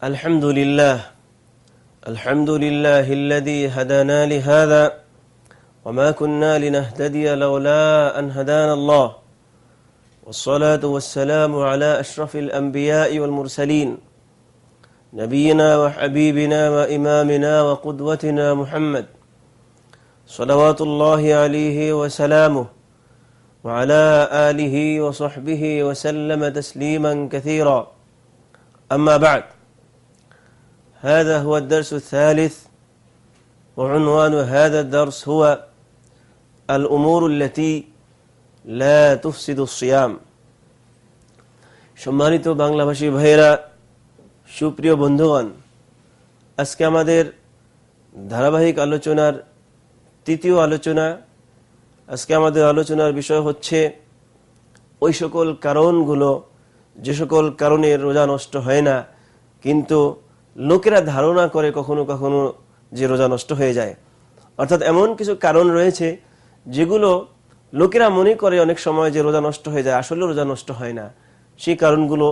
الحمد لله الحمد لله الذي هدانا لهذا وما كنا لنهتدي لولا أن هدانا الله. والصلاة والسلام على أشرف الأنبياء والمرسلين نبينا وحبيبنا وإمامنا وقدوتنا محمد صلوات الله عليه وسلامه وعلى آله وصحبه وسلم تسليما كثيرا. أما بعد هذا هو الدرس الثالث وعنوان هذا الدرس هو الأمور التي لا تفسد الصيام সম্মানিত বাংলাভাষী ভাইয়েরা সুপ্রিয় বন্ধুগণ আজকে আমাদের ধারাবাহিক আলোচনার তৃতীয় আলোচনা আজকে আমাদের আলোচনার বিষয় হচ্ছে ওই সকল কারণগুলো যে সকল কারণে রোজা নষ্ট হয় না কিন্তু লোকেরা ধারণা করে কখনো কখনো যে রোজা নষ্ট হয়ে যায়। অর্থাৎ এমন কিছু কারণ রয়েছে যেগুলো লোকেরা মনে করে অনেক সময় যে রোজা নষ্ট হয়ে যায় আসলে রোজা নষ্ট হয় না। সেই কারণগুলো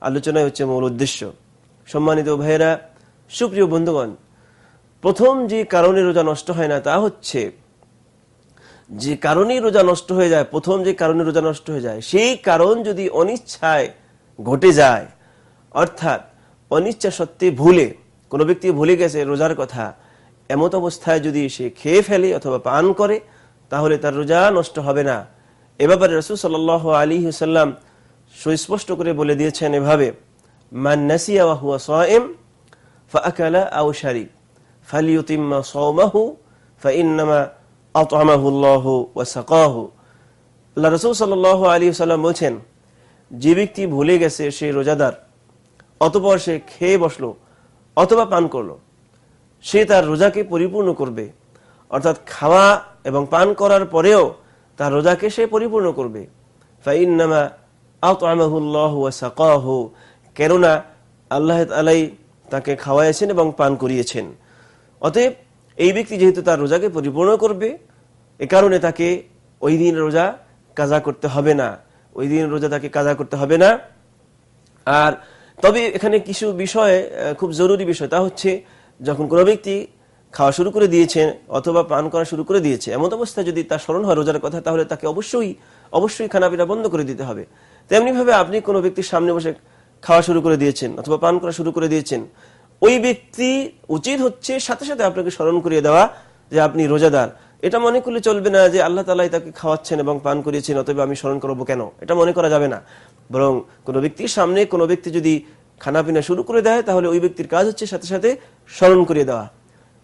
আলোচনায় হচ্ছে মূল উদ্দেশ্য। সম্মানিত ভাইয়েরা, সুপ্রিয় বন্ধুগণ, প্রথম যে কারণে রোজা নষ্ট হয় না তা হচ্ছে যে কারণেই রোজা নষ্ট হয়ে যায়, প্রথম যে কারণে রোজা নষ্ট হয়ে যায়, সেই কারণ যদি অনিচ্ছায় ঘটে যায়, অর্থাৎ অনিচ্ছা সত্যি ভুলে, কোনো ব্যক্তি ভুলে গেছে রোজার কথা, এমত অবস্থায় যদি সে খেয়ে ফেলে অথবা পান করে, তাহলে তার রোজা নষ্ট হবে না। এ ব্যাপারে রসুল সাল আলী হুসাল্লাম সুস্পষ্ট করে বলে দিয়েছেন এভাবে শারিব ফালিউতিম্মা সাল্লাল্লাহু আলাইহি সাল্লাম বলেন যে ব্যক্তি ভুলে গেছে সে রোজাদার অতঃপর সে খেয়ে বসল, অথবা পান করল। সে তার রোজাকে পরিপূর্ণ করবে, অর্থাৎ খাওয়া এবং পান করার পরেও তার রোজাকে সে পরিপূর্ণ করবে। কেননা আল্লাহ তাআলাই তাকে খাওয়াইছেন এবং পান করিয়েছেন। অতএব এই ব্যক্তি যেহেতু তার রোজাকে পরিপূর্ণ করবে, এ কারণে তাকে ওই দিন রোজা কাজা করতে হবে না। ওই দিন রোজা তাকে কাজা করতে হবে না। আর তবে এখানে কিছু বিষয় খুব জরুরি বিষয় তা হচ্ছে, যখন কোনো ব্যক্তি খাওয়া শুরু করে দিয়েছে অথবা পান করা শুরু করে দিয়েছে এমন অবস্থায় যদি তার স্মরণ হয় রোজার কথা, তাহলে তাকে অবশ্যই অবশ্যই খানাপিনা বন্ধ করে দিতে হবে। তেমনি ভাবে আপনি কোনো ব্যক্তির সামনে বসে খাওয়া শুরু করে দিয়েছেন অথবা পান করা শুরু করে দিয়েছেন, ওই ব্যক্তি উচিত হচ্ছে সাথে সাথে আপনাকে স্মরণ করিয়ে দেওয়া যে আপনি রোজাদার। এটা মনে করলে চলবে না যে আল্লাহ তালাই তাকে খাওয়াচ্ছেন এবং পান করিয়েছেন, অতএব আমি স্মরণ করব কেন? এটা মনে করা যাবে না। বরং কোনো ব্যক্তির সামনে কোনো ব্যক্তি যদি খানাপিনা শুরু করে দেয়, তাহলে ওই ব্যক্তির কাজ হচ্ছে সাথে সাথে স্মরণ করিয়ে দেওয়া।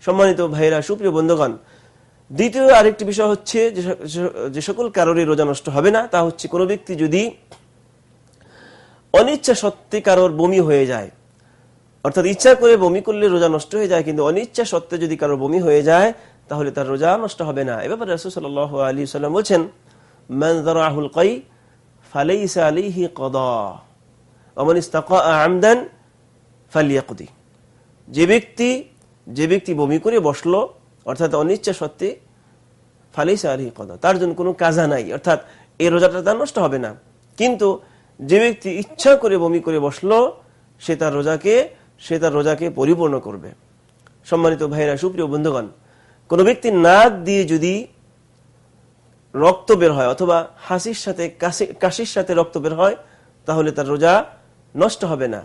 সম্মানিত ভাইরা সুপ্রিয় বন্ধুগণ, দ্বিতীয় আরেকটি বিষয় হচ্ছে যে সকল কারণে রোজা নষ্ট হবে না, তা হচ্ছে কোনো ব্যক্তি যদি অনিচ্ছা সত্যি কারোর বমি হয়ে যায়, অর্থাৎ ইচ্ছা করে বমি করলে রোজা নষ্ট হয়ে যায়, কিন্তু অনিচ্ছা সত্ত্বে যদি কারোর বমি হয়ে যায়, তাহলে তার রোজা নষ্ট হবে না। এ ব্যাপারে রসুল সাল আলী সাল্লাম বলছেন মানজারাহুল কই ফালাইসা আলিহি কদা অমন ইস্তাকা আমদান ফালিয়াকুদি যে ব্যক্তি যে ব্যক্তি বমি করে বসল, অর্থাৎ অনিচ্ছা সত্ত্বে ফালাইসা আলিহি কদা তার জন্য কোনো কাজা নাই, অর্থাৎ এই রোজাটা তার নষ্ট হবে না। কিন্তু যে ব্যক্তি ইচ্ছা করে বমি করে বসল, সে তার রোজাকে, সে তার রোজাকে পরিপূর্ণ করবে। সম্মানিত ভাইরা, সুপ্রিয় বন্ধুগণ, কোন ব্যক্তি নাক দিয়ে যদি রক্ত বের হয়, অথবা হাসির সাথে কাশির সাথে রক্ত বের হয়, তাহলে তার রোজা নষ্ট হবে না।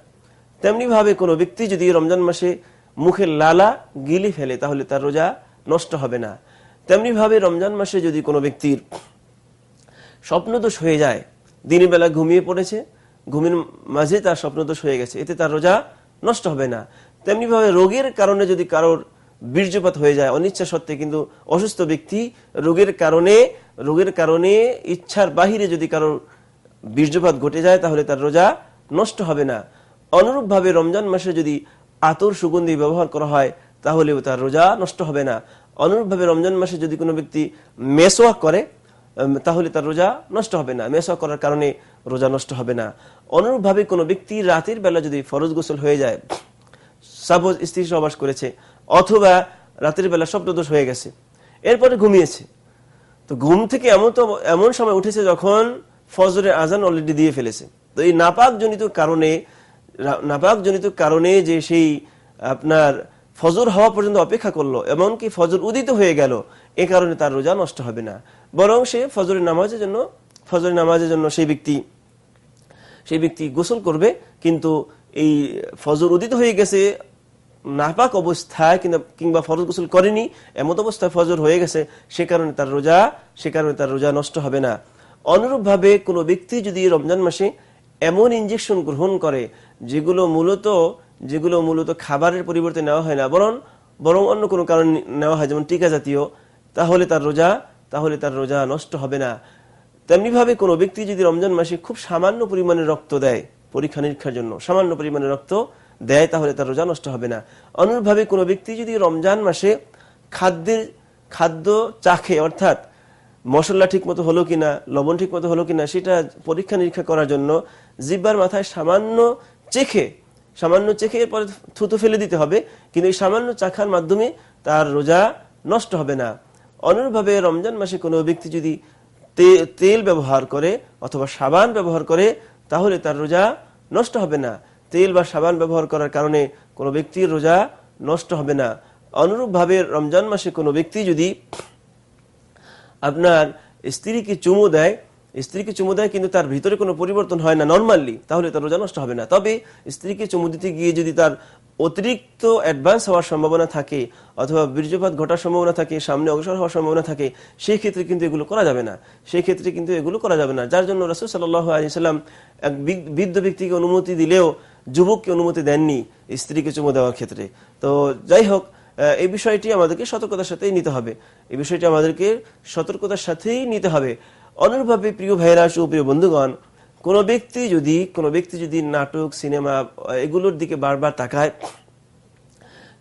তেমনি ভাবে কোনো ব্যক্তি যদি রমজান মাসে মুখের লালা গিলি ফেলে, তাহলে তার রোজা নষ্ট হবে না। তেমনি ভাবে রমজান মাসে যদি কোনো ব্যক্তির স্বপ্নদোষ হয়ে যায় দিনের বেলা ঘুমিয়ে পড়েছে, ঘুমের মাঝে তার স্বপ্নদোষ হয়ে গেছে, এতে তার রোজা নষ্ট হবে না। তেমনি ভাবে রোগের কারণে যদি কারোর বীর্যপাত হয়ে যায়, অনিচ্ছা সত্ত্বে কিন্তু অসুস্থ ব্যক্তি রোগের কারণে রোগের কারণে ইচ্ছার বাহিরে যদি কারোর বীর্যপাত ঘটে যায়, তাহলে তার রোজা নষ্ট হবে না। অনুরূপভাবে রমজান মাসে যদি আতর সুগন্ধি ব্যবহার করা হয়, তাহলেও তার রোজা নষ্ট হবে না। অনুরূপভাবে রমজান মাসে যদি কোনো ব্যক্তি মেসোয়াক করে তাহলে তার রোজা নষ্ট হবে না। মেসওয়াক করার কারণে রোজা নষ্ট হবে না। অনুরূপভাবে কোনো ব্যক্তি রাতের বেলা যদি ফরজ গোসল হয়ে যায়, সাপোজ স্ত্রী সবাস করেছে, অথবা রাতের বেলা শব্দদোষ হয়ে গেছে, এরপরে ঘুমিয়েছে তো ঘুম থেকে এমন তো এমন সময় উঠেছে যখন ফজরের আজান অলরেডি দিয়ে ফেলেছে। তো এই নাপাক জনিত কারণে, রা- নাপাকজনিত কারণে যে সেই আপনার ফজর হওয়া পর্যন্ত অপেক্ষা করল, এমনকি ফজর উদিত হয়ে গেল, এ কারণে তার রোজা নষ্ট হবে না। বরং সে ফজরের নামাজের জন্য, ফজরের নামাজের জন্য সেই ব্যক্তি সেই ব্যক্তি গোসল করবে, কিন্তু এই ফজর উদিত হয়ে গেছে নাপাক অবস্থায় কিংবা ফরজ গোসল করেনি, এমত অবস্থায় ফজর হয়ে গেছে, সে কারণে তার রোজা, সে কারণে তার রোজা নষ্ট হবে না। অনুরূপভাবে কোনো ব্যক্তি যদি রমজান মাসে এমন ইঞ্জেকশন গ্রহণ করে, যেগুলো মূলত যেগুলো মূলত খাবারের পরিবর্তে নেওয়া হয় না, বরং বরং অন্য কোনো কারণ নেওয়া হয়, যেমন টিকা জাতীয়, তাহলে তার রোজা, তাহলে তার রোজা নষ্ট হবে না। তেমনি ভাবে কোনো ব্যক্তি যদি রমজান মাসে খুব সামান্য পরিমাণে রক্ত দেয় পরীক্ষা নিরীক্ষার জন্য, সামান্য পরিমাণে রক্ত দেয় তাহলে তার রোজা নষ্ট হবে না। অনুরূপভাবে কোনো ব্যক্তি যদি রমজান মাসে খাদ্যের, খাদ্য চাখে অর্থাৎ মশলা ঠিক মতো হলো কিনা, লবণ ঠিক মতো হলো কিনা, সেটা পরীক্ষা নিরীক্ষা করার জন্য জিব্বার মাথায় সামান্য চেখে সামান্য চেখে এরপরে থুতু ফেলে দিতে হবে। কিন্তু এই সামান্য চাখার মাধ্যমে তার রোজা নষ্ট হবে না। অনুরূপভাবে রমজান মাসে কোনো ব্যক্তি যদি তেল ব্যবহার করে অথবা সাবান ব্যবহার করে, তাহলে তার রোজা নষ্ট হবে না। তেল বা সাবান ব্যবহার করার কারণে কোনো ব্যক্তির রোজা নষ্ট হবে না। অনুরূপভাবে রমজান মাসে কোনো ব্যক্তি যদি আপনার স্ত্রীকে চুমু দেয়, স্ত্রীকে চুমু দেয় কিন্তু তার ভিতরে কোনো পরিবর্তন হয় না নর্মালি তাহলে তার রোজা নষ্ট হবে না। তবে স্ত্রীকে চুমু দিতে গিয়ে যদি তার অতিরিক্ত অ্যাডভান্স হওয়ার সম্ভাবনা থাকে অথবা বীর্যপাত ঘটার সম্ভাবনা থাকে, সামনে অগ্রসর হওয়ার সম্ভাবনা থাকে সেই ক্ষেত্রে কিন্তু এগুলো করা যাবে না। সেই ক্ষেত্রে কিন্তু এগুলো করা যাবে না। যার জন্য রসুল সাল্লাম এক বৃদ্ধ ব্যক্তিকে অনুমতি দিলেও যুবককে অনুমতি দেননি স্ত্রীকে চুমু দেওয়ার ক্ষেত্রে। তো যাই হোক এই বিষয়টি আমাদেরকে সতর্কতার সাথেই নিতে হবে। এই বিষয়টি আমাদেরকে সতর্কতার সাথেই নিতে হবে। অনুরূপভাবে প্রিয় ভাইরা সুপ্রিয় বন্ধুগণ, কোনো ব্যক্তি যদি, কোনো ব্যক্তি যদি নাটক, সিনেমা, এগুলোর দিকে বারবার তাকায়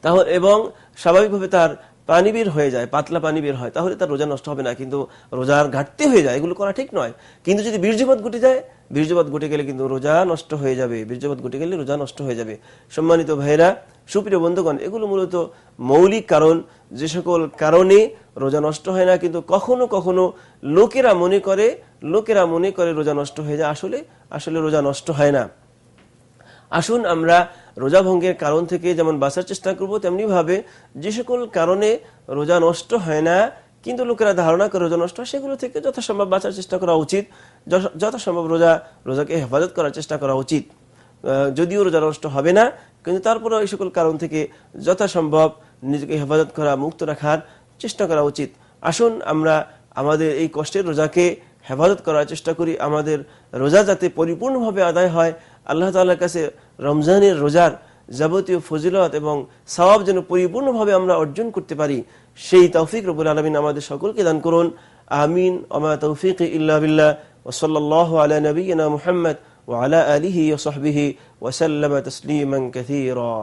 তাহলে এবং স্বাভাবিকভাবে তার পানি বের হয়ে যায়, পাতলা পানি বের হয়, তাহলে তার রোজা নষ্ট হবে না। কিন্তু রোজার ঘাটতি হয়ে যায়, এগুলো করা ঠিক নয়। কিন্তু যদি বীর্যপাত ঘটে যায়, বীর্যপাত ঘটে গেলে কিন্তু রোজা নষ্ট হয়ে যাবে। বীর্যপাত ঘটে গেলে রোজা নষ্ট হয়ে যাবে। সম্মানিত ভাইরা সুপ্রিয় বন্ধুগণ, এগুলো মূলত মৌলিক কারণ। যে সকল কারণে রোজা নষ্ট হয় না, কিন্তু কখনো কখনো লোকেরা মনে করে, লোকেরা মনে করে রোজা নষ্ট হয়ে যায়। আসলে আসলে রোজা নষ্ট হয় না। আসুন আমরা রোজা ভঙ্গের কারণ থেকে যেমন বাঁচার চেষ্টা করব, তেমনি ভাবে যে সকল কারণে রোজা নষ্ট হয় না, কিন্তু লোকেরা ধারণা করে রোজা নষ্ট হয়, সেগুলো থেকে যথাসম্ভব বাঁচার চেষ্টা করা উচিত। যথাসম্ভব রোজা, রোজাকে হেফাজত করার চেষ্টা করা উচিত। যদিও রোজা নষ্ট হবে না, কিন্তু তারপরে এই সকল কারণ থেকে যথাসম্ভব নিজেকে হেফাজত করা, মুক্ত রাখার চেষ্টা করা উচিত। আসুন আমরা আমাদের এই কষ্টের রোজাকে হেফাজত করার চেষ্টা করি। আমাদের রোজা যাতে পরিপূর্ণভাবে আদায় হয়, আল্লাহ তাআলার কাছে রমজানের রোজার যাবতীয় ফজিলত এবং সওয়াব যেন পরিপূর্ণভাবে আমরা অর্জন করতে পারি সেই তৌফিক রবুল আলমিন আমাদের সকলকে দান করুন আমিন আমা তৌফিক ইল্লা বিল্লাহ ওসল্লাহ আলা নবীনা মুহাম্মদ وعلى آله وصحبه وسلم تسليما كثيرا